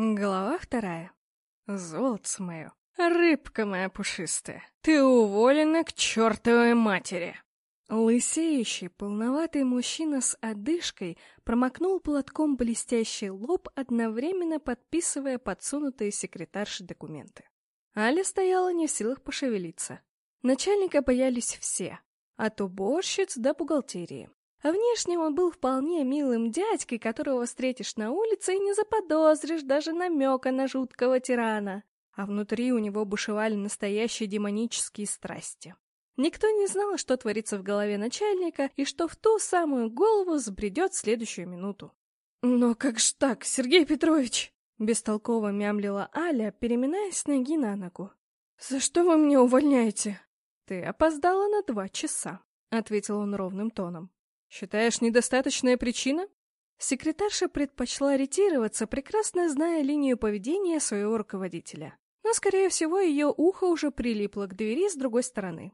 Глава вторая. Золотце мое, рыбка моя пушистая, ты уволена к чертовой матери. Лысеющий, полноватый мужчина с одышкой промокнул платком блестящий лоб, одновременно подписывая подсунутые секретарши документы. Аля стояла не в силах пошевелиться. Начальника боялись все, от уборщиц до бухгалтерии. А внешне он был вполне милым дядькой, которого встретишь на улице и не заподозришь даже намека на жуткого тирана. А внутри у него бушевали настоящие демонические страсти. Никто не знал, что творится в голове начальника и что в ту самую голову сбредет следующую минуту. «Но как ж так, Сергей Петрович?» — бестолково мямлила Аля, переминаясь с ноги на ногу. «За что вы меня увольняете?» «Ты опоздала на два часа», — ответил он ровным тоном. Считаешь, недостаточная причина? Секретарша предпочла ретироваться, прекрасно зная линию поведения своего руководителя. Но, скорее всего, ее ухо уже прилипло к двери с другой стороны.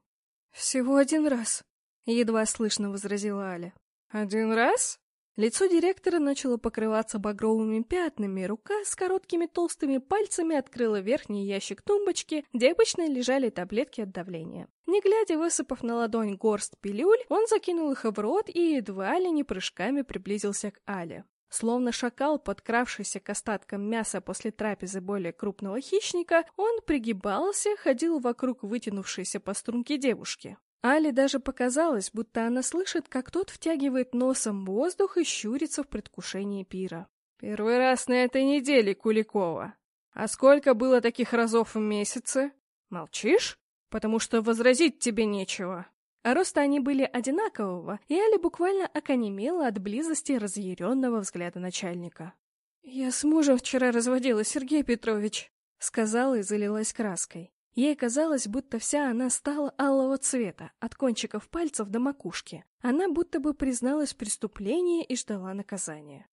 «Всего один раз», — едва слышно возразила Аля. «Один раз?» Лицо директора начало покрываться багровыми пятнами, рука с короткими толстыми пальцами открыла верхний ящик тумбочки, где обычно лежали таблетки от давления. Не глядя, высыпав на ладонь горсть пилюль, он закинул их в рот и едва ли не прыжками приблизился к Але. Словно шакал, подкравшийся к остаткам мяса после трапезы более крупного хищника, он пригибался, ходил вокруг вытянувшейся по струнке девушки. Али даже показалось, будто она слышит, как тот втягивает носом воздух и щурится в предвкушении пира. «Первый раз на этой неделе, Куликова. А сколько было таких разов в месяце? Молчишь? Потому что возразить тебе нечего». А роста они были одинакового, и Али буквально оконемела от близости разъяренного взгляда начальника. «Я с мужем вчера разводила, Сергей Петрович», — сказала и залилась краской. Ей казалось, будто вся она стала алого цвета, от кончиков пальцев до макушки. Она будто бы призналась в преступлении и ждала наказания.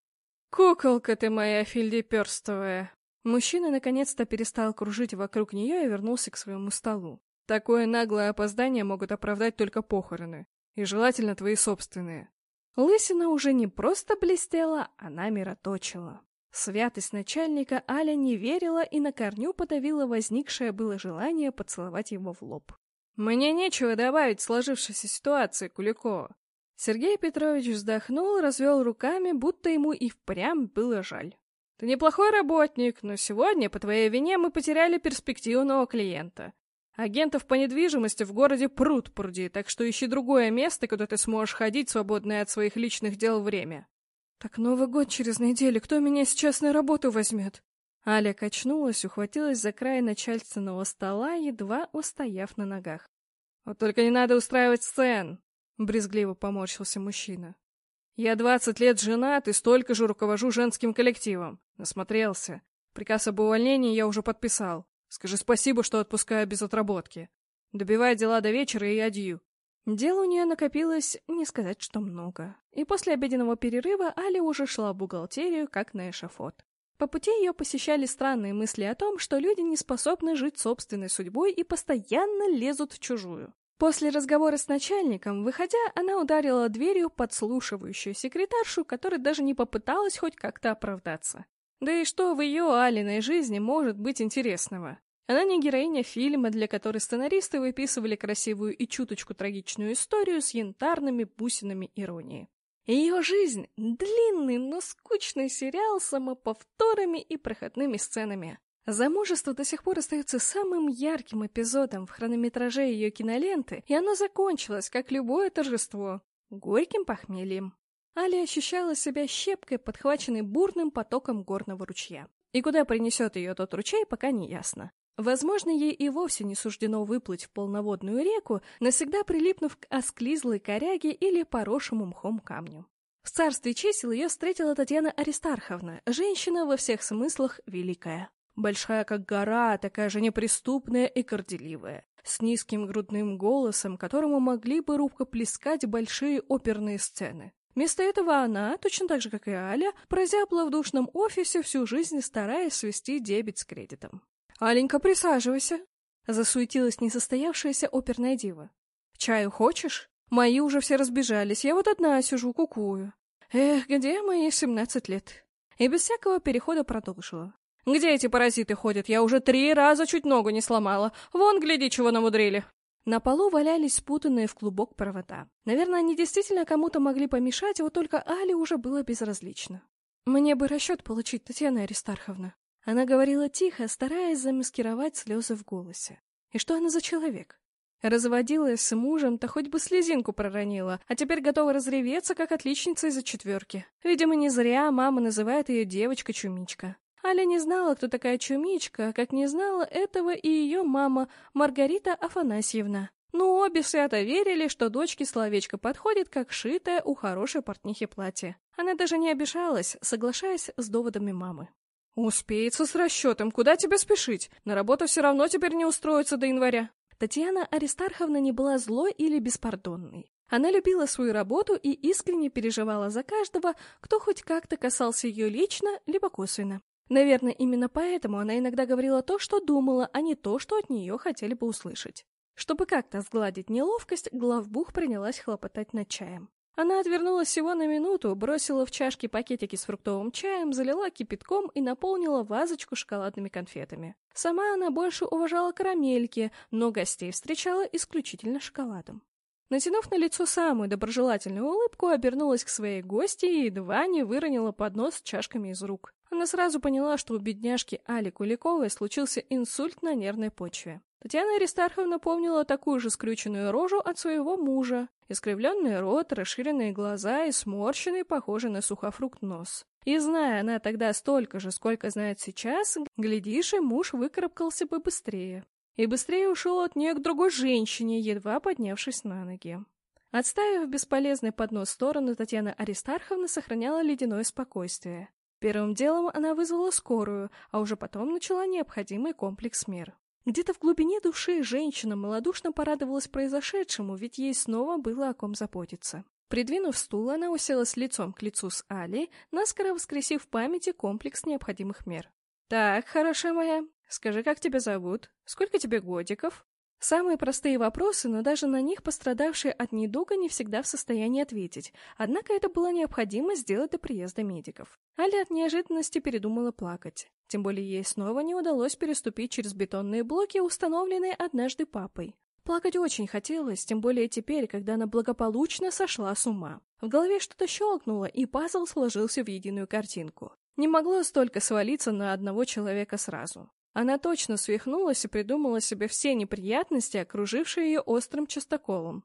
«Куколка ты моя филдеперстовая!» Мужчина наконец-то перестал кружить вокруг нее и вернулся к своему столу. «Такое наглое опоздание могут оправдать только похороны. И желательно твои собственные». Лысина уже не просто блестела, она мироточила. Святость начальника Аля не верила и на корню подавила возникшее было желание поцеловать его в лоб. «Мне нечего добавить в сложившейся ситуации, Куликова». Сергей Петрович вздохнул, развел руками, будто ему и впрямь было жаль. «Ты неплохой работник, но сегодня, по твоей вине, мы потеряли перспективного клиента. Агентов по недвижимости в городе пруд пруди, так что ищи другое место, куда ты сможешь ходить, свободное от своих личных дел время. «Так Новый год через неделю, кто меня сейчас на работу возьмет?» Аля качнулась, ухватилась за край начальственного стола, едва устояв на ногах. «Вот только не надо устраивать сцен!» — брезгливо поморщился мужчина. «Я двадцать лет женат и столько же руковожу женским коллективом. Насмотрелся. Приказ об увольнении я уже подписал. Скажи спасибо, что отпускаю без отработки. Добивай дела до вечера и адью. Дел у нее накопилось, не сказать, что много. И после обеденного перерыва Аля уже шла в бухгалтерию, как на эшафот. По пути ее посещали странные мысли о том, что люди не способны жить собственной судьбой и постоянно лезут в чужую. После разговора с начальником, выходя, она ударила дверью подслушивающую секретаршу, которая даже не попыталась хоть как-то оправдаться. Да и что в ее Алиной жизни может быть интересного? Она не героиня фильма, для которой сценаристы выписывали красивую и чуточку трагичную историю с янтарными бусинами иронии. Ее жизнь — длинный, но скучный сериал с самоповторами и проходными сценами. Замужество до сих пор остается самым ярким эпизодом в хронометраже ее киноленты, и оно закончилось, как любое торжество, горьким похмельем. Али ощущала себя щепкой, подхваченной бурным потоком горного ручья. И куда принесет ее тот ручей, пока не ясно. Возможно, ей и вовсе не суждено выплыть в полноводную реку, навсегда прилипнув к осклизлой коряге или поросшему мхом камню. В царстве чисел ее встретила Татьяна Аристарховна, женщина во всех смыслах великая. Большая как гора, такая же неприступная и горделивая, с низким грудным голосом, которому могли бы рукоплескать большие оперные сцены. Вместо этого она, точно так же, как и Аля, прозябла в душном офисе всю жизнь, стараясь свести дебет с кредитом. «Аленька, присаживайся!» — засуетилась несостоявшаяся оперная дива. «Чаю хочешь? Мои уже все разбежались, я вот одна сижу, кукую. Эх, где мои семнадцать лет?» И без всякого перехода продолжила. Где эти паразиты ходят? Я уже три раза чуть ногу не сломала. Вон, гляди, чего намудрили. На полу валялись спутанные в клубок провода. Наверное, они действительно кому-то могли помешать, вот только Али уже было безразлично. «Мне бы расчет получить, Татьяна Аристарховна». Она говорила тихо, стараясь замаскировать слезы в голосе. И что она за человек? Разводилась с мужем-то хоть бы слезинку проронила, а теперь готова разреветься, как отличница из-за четверки. Видимо, не зря мама называет ее девочка-чумичка. Аля не знала, кто такая чумичка, как не знала этого и ее мама Маргарита Афанасьевна. Но обе свято верили, что дочке словечко подходит, как шитое у хорошей портнихи платье. Она даже не обижалась, соглашаясь с доводами мамы. «Успеется с расчетом. Куда тебе спешить? На работу все равно теперь не устроиться до января». Татьяна Аристарховна не была злой или беспардонной. Она любила свою работу и искренне переживала за каждого, кто хоть как-то касался ее лично, либо косвенно. Наверное, именно поэтому она иногда говорила то, что думала, а не то, что от нее хотели бы услышать. Чтобы как-то сгладить неловкость, главбух принялась хлопотать над чаем. Она отвернулась всего на минуту, бросила в чашки пакетики с фруктовым чаем, залила кипятком и наполнила вазочку шоколадными конфетами. Сама она больше уважала карамельки, но гостей встречала исключительно шоколадом. Натянув на лицо самую доброжелательную улыбку, обернулась к своей гости и едва не выронила поднос с чашками из рук. Она сразу поняла, что у бедняжки Али Куликовой случился инсульт на нервной почве. Татьяна Аристарховна помнила такую же скрюченную рожу от своего мужа, искривленный рот, расширенные глаза и сморщенный, похожий на сухофрукт нос. И зная она тогда столько же, сколько знает сейчас, глядишь, и муж выкарабкался бы быстрее. И быстрее ушел от нее к другой женщине, едва поднявшись на ноги. Отставив бесполезный поднос в сторону, Татьяна Аристарховна сохраняла ледяное спокойствие. Первым делом она вызвала скорую, а уже потом начала необходимый комплекс мер. Где-то в глубине души женщина малодушно порадовалась произошедшему, ведь ей снова было о ком заботиться. Придвинув стул, она уселась лицом к лицу с Али, наскоро воскресив в памяти комплекс необходимых мер. «Так, хорошая моя, скажи, как тебя зовут? Сколько тебе годиков?» Самые простые вопросы, но даже на них пострадавшие от недуга не всегда в состоянии ответить, однако это было необходимо сделать до приезда медиков. Аля от неожиданности передумала плакать. Тем более ей снова не удалось переступить через бетонные блоки, установленные однажды папой. Плакать очень хотелось, тем более теперь, когда она благополучно сошла с ума. В голове что-то щелкнуло, и пазл сложился в единую картинку. Не могло столько свалиться на одного человека сразу. Она точно свихнулась и придумала себе все неприятности, окружившие ее острым частоколом.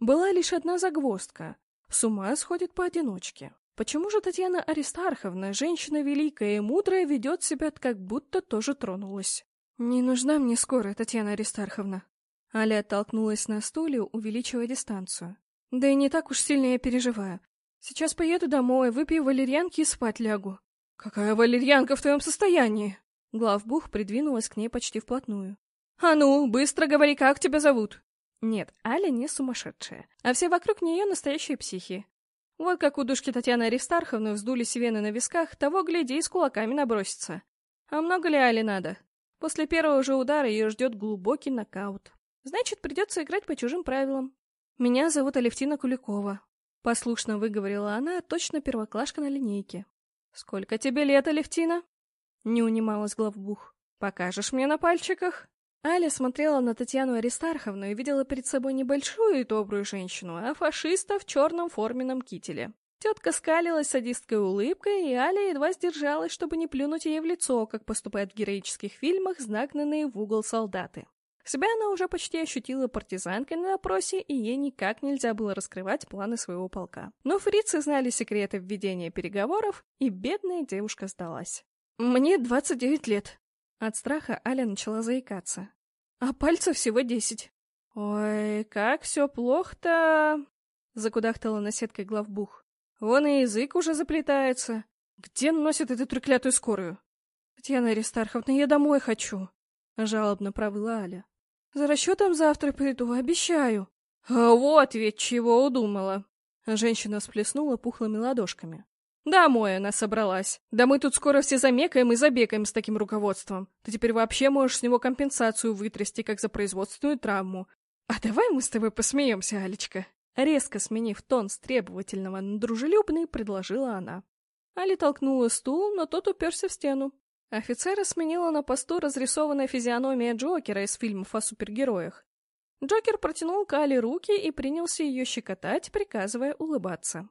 Была лишь одна загвоздка. С ума сходит поодиночке. Почему же Татьяна Аристарховна, женщина великая и мудрая, ведет себя, как будто тоже тронулась? «Не нужна мне скорая, Татьяна Аристарховна». Аля оттолкнулась на стуле, увеличивая дистанцию. «Да и не так уж сильно я переживаю. Сейчас поеду домой, выпью валерьянки и спать лягу». «Какая валерьянка в твоем состоянии?» Главбух придвинулась к ней почти вплотную. «А ну, быстро говори, как тебя зовут?» Нет, Аля не сумасшедшая, а все вокруг нее настоящие психи. Вот как у душки Татьяны Аристарховны вздулись вены на висках, того гляди и с кулаками набросится. А много ли Али надо? После первого же удара ее ждет глубокий нокаут. Значит, придется играть по чужим правилам. Меня зовут Алевтина Куликова. Послушно выговорила она, точно первоклашка на линейке. Сколько тебе лет, Алевтина? Не унималась главбух. «Покажешь мне на пальчиках?» Аля смотрела на Татьяну Аристарховну и видела перед собой небольшую и добрую женщину, а фашиста в черном форменном кителе. Тетка скалилась садисткой улыбкой, и Аля едва сдержалась, чтобы не плюнуть ей в лицо, как поступают в героических фильмах загнанные в угол солдаты. Себя она уже почти ощутила партизанкой на допросе, и ей никак нельзя было раскрывать планы своего полка. Но фрицы знали секреты введения переговоров, и бедная девушка сдалась. «Мне двадцать девять лет». От страха Аля начала заикаться. «А пальцев всего десять». «Ой, как все плохо-то!» — закудахтала наседкой главбух. «Вон и язык уже заплетается. Где носит эту треклятую скорую?» «Татьяна Аристарховна, я домой хочу!» — жалобно провыла Аля. «За расчетом завтра приду, обещаю!» «А вот ведь чего удумала!» Женщина всплеснула пухлыми ладошками. «Домой она собралась. Да мы тут скоро все замекаем и забегаем с таким руководством. Ты теперь вообще можешь с него компенсацию вытрясти, как за производственную травму. А давай мы с тобой посмеемся, Алечка?» Резко сменив тон с требовательного на дружелюбный, предложила она. Али толкнула стул, но тот уперся в стену. Офицера сменила на посту разрисованная физиономия Джокера из фильмов о супергероях. Джокер протянул к Але руки и принялся ее щекотать, приказывая улыбаться.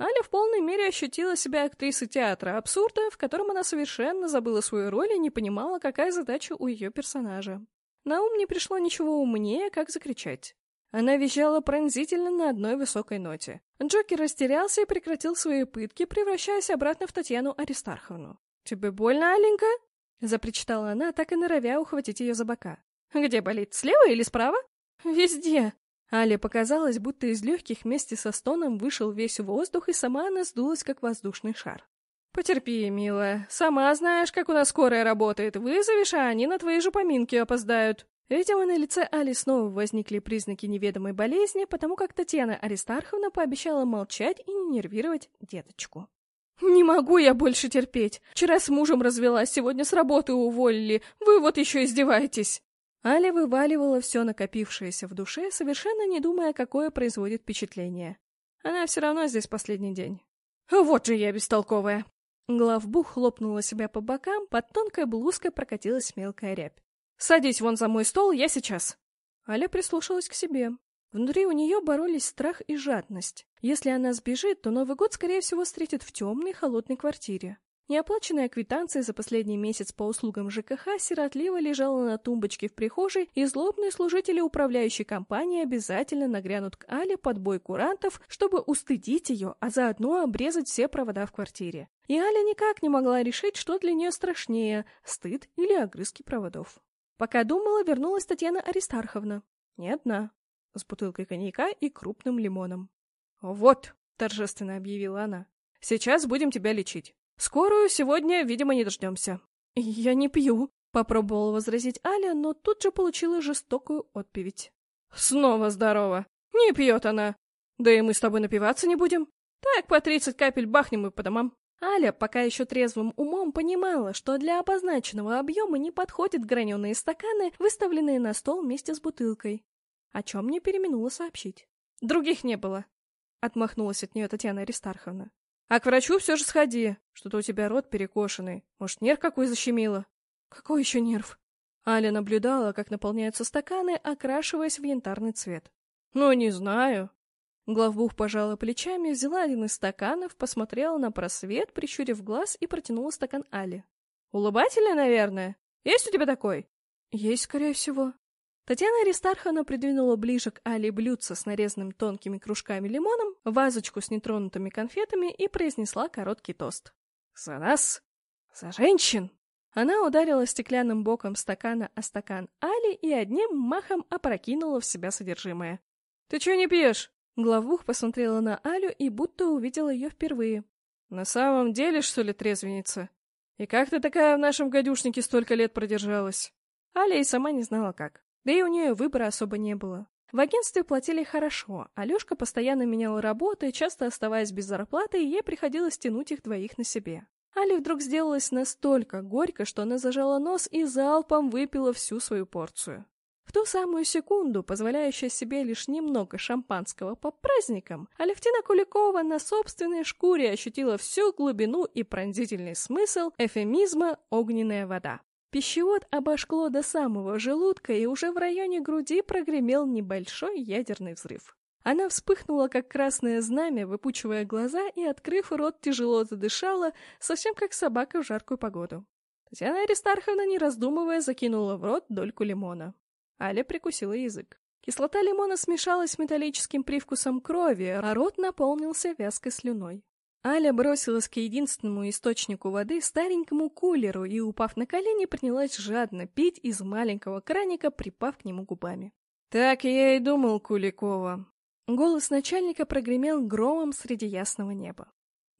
Аля в полной мере ощутила себя актрисой театра абсурда, в котором она совершенно забыла свою роль и не понимала, какая задача у ее персонажа. На ум не пришло ничего умнее, как закричать. Она визжала пронзительно на одной высокой ноте. Джокер растерялся и прекратил свои пытки, превращаясь обратно в Татьяну Аристарховну. «Тебе больно, Аленька?» — запричитала она, так и норовя ухватить ее за бока. «Где болит, слева или справа?» «Везде!» Але показалось, будто из легких вместе со стоном вышел весь воздух, и сама она сдулась, как воздушный шар. «Потерпи, милая. Сама знаешь, как у нас скорая работает. Вызовешь, а они на твои же поминки опоздают». Видимо, на лице Али снова возникли признаки неведомой болезни, потому как Татьяна Аристарховна пообещала молчать и не нервировать деточку. «Не могу я больше терпеть. Вчера с мужем развелась, сегодня с работы уволили. Вы вот еще издеваетесь!» Аля вываливала все накопившееся в душе, совершенно не думая, какое производит впечатление. Она все равно здесь последний день. «Вот же я бестолковая!» Главбух хлопнула себя по бокам, под тонкой блузкой прокатилась мелкая рябь. «Садись вон за мой стол, я сейчас!» Аля прислушалась к себе. Внутри у нее боролись страх и жадность. Если она сбежит, то Новый год, скорее всего, встретит в темной, холодной квартире. Неоплаченная квитанция за последний месяц по услугам ЖКХ сиротливо лежала на тумбочке в прихожей, и злобные служители управляющей компании обязательно нагрянут к Але под бой курантов, чтобы устыдить ее, а заодно обрезать все провода в квартире. И Аля никак не могла решить, что для нее страшнее – стыд или огрызки проводов. Пока думала, вернулась Татьяна Аристарховна. Не одна. С бутылкой коньяка и крупным лимоном. «Вот», — торжественно объявила она, — «сейчас будем тебя лечить. Скорую сегодня, видимо, не дождемся. Я не пью, попробовала возразить Аля, но тут же получила жестокую отповедь. Снова здорово. Не пьет она. Да и мы с тобой напиваться не будем. Так по тридцать капель бахнем и по домам. Аля, пока еще трезвым умом, понимала, что для обозначенного объема не подходят граненые стаканы, выставленные на стол вместе с бутылкой. О чем мне переминула сообщить. Других не было. Отмахнулась от нее Татьяна Аристарховна. А к врачу все же сходи. Что-то у тебя рот перекошенный. Может, нерв какой защемило? Какой еще нерв? Аля наблюдала, как наполняются стаканы, окрашиваясь в янтарный цвет. Ну, не знаю. Главбух пожала плечами, взяла один из стаканов, посмотрела на просвет, прищурив глаз и протянула стакан Али. Улыбательный, наверное. Есть у тебя такой? Есть, скорее всего. Татьяна Аристарховна придвинула ближе к Али блюдце с нарезанным тонкими кружками лимоном, вазочку с нетронутыми конфетами и произнесла короткий тост. «За нас! За женщин!» Она ударила стеклянным боком стакана о стакан Али и одним махом опрокинула в себя содержимое. «Ты чего не пьешь?» Главух посмотрела на Алю и будто увидела ее впервые. «На самом деле, что ли, трезвенница? И как ты такая в нашем гадюшнике столько лет продержалась?» Аля и сама не знала как. Да и у нее выбора особо не было. В агентстве платили хорошо, Алешка постоянно менял работы, часто оставаясь без зарплаты, и ей приходилось тянуть их двоих на себе. Али вдруг сделалось настолько горько, что она зажала нос и залпом выпила всю свою порцию. В ту самую секунду, позволяющую себе лишь немного шампанского по праздникам, Алевтина Куликова на собственной шкуре ощутила всю глубину и пронзительный смысл эфемизма «огненная вода». Пищевод обожгло до самого желудка, и уже в районе груди прогремел небольшой ядерный взрыв. Она вспыхнула, как красное знамя, выпучивая глаза и, открыв рот, тяжело задышала, совсем как собака в жаркую погоду. Татьяна Аристарховна, не раздумывая, закинула в рот дольку лимона. Аля прикусила язык. Кислота лимона смешалась с металлическим привкусом крови, а рот наполнился вязкой слюной. Аля бросилась к единственному источнику воды, старенькому кулеру, и, упав на колени, принялась жадно пить из маленького краника, припав к нему губами. «Так я и думал, Куликова». Голос начальника прогремел громом среди ясного неба.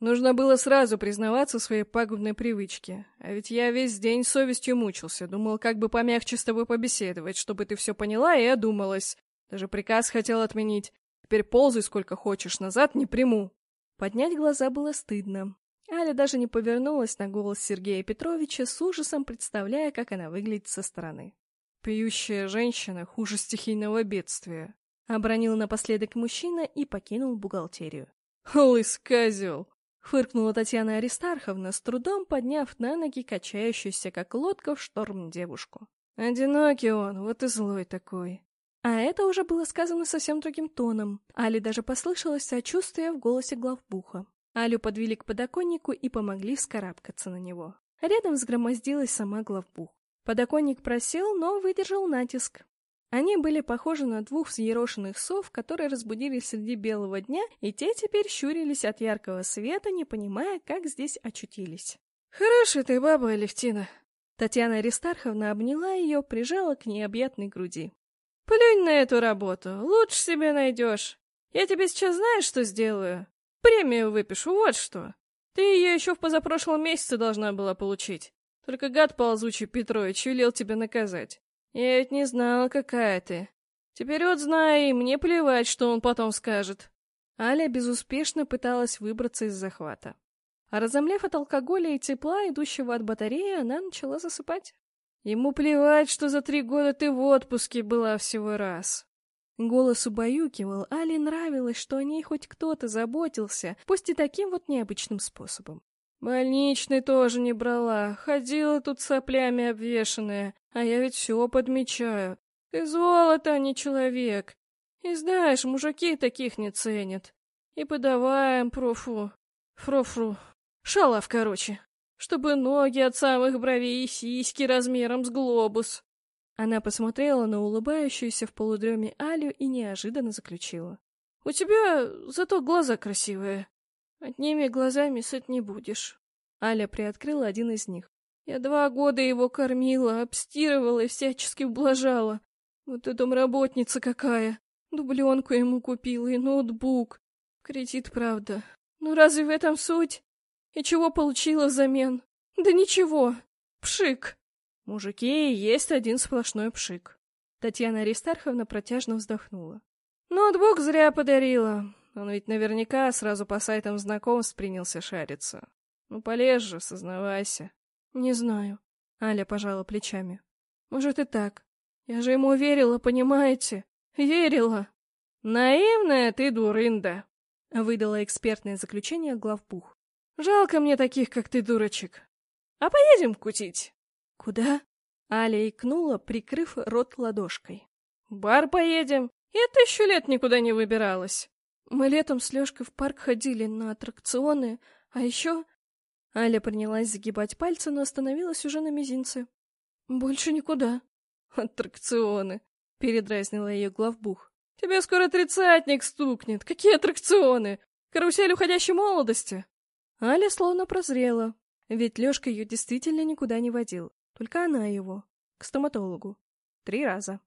Нужно было сразу признаваться в своей пагубной привычке. А ведь я весь день совестью мучился, думал, как бы помягче с тобой побеседовать, чтобы ты все поняла и одумалась. Даже приказ хотел отменить. Теперь ползай сколько хочешь, назад не приму. Поднять глаза было стыдно. Аля даже не повернулась на голос Сергея Петровича, с ужасом представляя, как она выглядит со стороны. «Пьющая женщина хуже стихийного бедствия», — обронил напоследок мужчина и покинул бухгалтерию. «Лыс козел!» — Фыркнула Татьяна Аристарховна, с трудом подняв на ноги качающуюся, как лодка в шторм девушку. «Одинокий он, вот и злой такой». А это уже было сказано совсем другим тоном. Али даже послышалось сочувствие в голосе главбуха. Алю подвели к подоконнику и помогли вскарабкаться на него. Рядом взгромоздилась сама главбух. Подоконник просел, но выдержал натиск. Они были похожи на двух взъерошенных сов, которые разбудились среди белого дня, и те теперь щурились от яркого света, не понимая, как здесь очутились. «Хорошая ты баба, Алевтина!» Татьяна Аристарховна обняла ее, прижала к необъятной груди. «Плюнь на эту работу, лучше себе найдешь. Я тебе сейчас знаешь, что сделаю? Премию выпишу, вот что. Ты ее еще в позапрошлом месяце должна была получить. Только гад ползучий Петрович велел тебя наказать. Я ведь не знала, какая ты. Теперь вот знай, мне плевать, что он потом скажет. Аля безуспешно пыталась выбраться из захвата. А разомлев от алкоголя и тепла, идущего от батареи, она начала засыпать. Ему плевать, что за три года ты в отпуске была всего раз. Голос убаюкивал, Али нравилось, что о ней хоть кто-то заботился, пусть и таким вот необычным способом. Больничный тоже не брала, ходила тут соплями обвешанная, а я ведь все подмечаю. Ты золото, а не человек. И знаешь, мужики таких не ценят. И подаваем профу... Фрофру... Шалав, короче. Чтобы ноги от самых бровей и сиськи размером с глобус. Она посмотрела на улыбающуюся в полудреме Алю и неожиданно заключила. «У тебя зато глаза красивые. Одними глазами сыт не будешь. Аля приоткрыла один из них. Я два года его кормила, обстирывала и всячески ублажала. Вот и домработница какая. Дубленку ему купила и ноутбук. Кредит, правда. Ну разве в этом суть? И чего получила взамен? Да ничего. Пшик. Мужики, есть один сплошной пшик. Татьяна Аристарховна протяжно вздохнула. Ноутбук зря подарила. Он ведь наверняка сразу по сайтам знакомств принялся шариться. Ну, полез же, сознавайся. Не знаю. Аля пожала плечами. Может и так. Я же ему верила, понимаете? Верила. Наивная ты дурында, выдала экспертное заключение главбух. Жалко мне таких, как ты, дурочек. А поедем кутить? Куда? Аля икнула, прикрыв рот ладошкой. Бар поедем. Я тысячу лет никуда не выбиралась. Мы летом с Лёшкой в парк ходили на аттракционы, а еще... Аля принялась загибать пальцы, но остановилась уже на мизинце. Больше никуда. Аттракционы, передразнила ее главбух. Тебе скоро тридцатник стукнет. Какие аттракционы? Карусель уходящей молодости. Аля словно прозрела, ведь Лёшка ее действительно никуда не водил, только она его, к стоматологу. Три раза.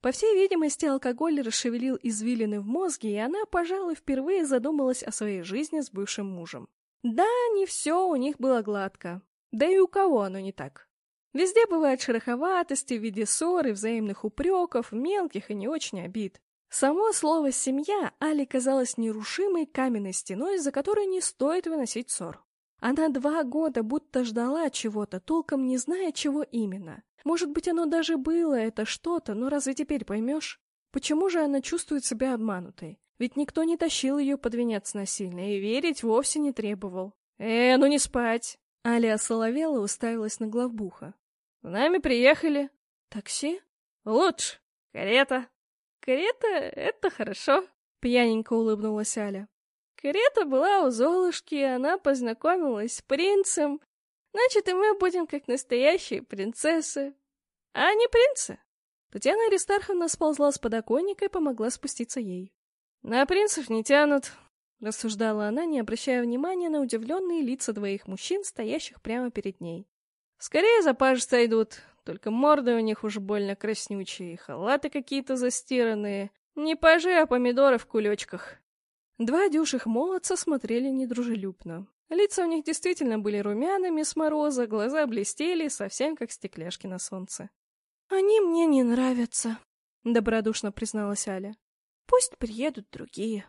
По всей видимости, алкоголь расшевелил извилины в мозге, и она, пожалуй, впервые задумалась о своей жизни с бывшим мужем. Да, не все у них было гладко. Да и у кого оно не так. Везде бывают шероховатости в виде ссор и взаимных упреков, мелких и не очень обид. Само слово «семья» Али казалось нерушимой каменной стеной, за которой не стоит выносить ссор. Она два года будто ждала чего-то, толком не зная, чего именно. Может быть, оно даже было, это что-то, но разве теперь поймешь? Почему же она чувствует себя обманутой? Ведь никто не тащил ее под венец насильно и верить вовсе не требовал. «Э, ну не спать!» Аля соловела уставилась на главбуха. «В нами приехали». «Такси?» «Лучше. Карета». «Карета — это хорошо», — пьяненько улыбнулась Аля. Карета была у Золушки, она познакомилась с принцем. Значит, и мы будем как настоящие принцессы. А не принцы. Татьяна Аристарховна сползла с подоконника и помогла спуститься ей. На принцев не тянут, рассуждала она, не обращая внимания на удивленные лица двоих мужчин, стоящих прямо перед ней. Скорее за паж сойдут, только морды у них уж больно краснючие, халаты какие-то застиранные. Не пажи, а помидоры в кулечках. Два дюших молодца смотрели недружелюбно. Лица у них действительно были румяными с мороза, глаза блестели, совсем как стекляшки на солнце. «Они мне не нравятся», — добродушно призналась Аля. «Пусть приедут другие».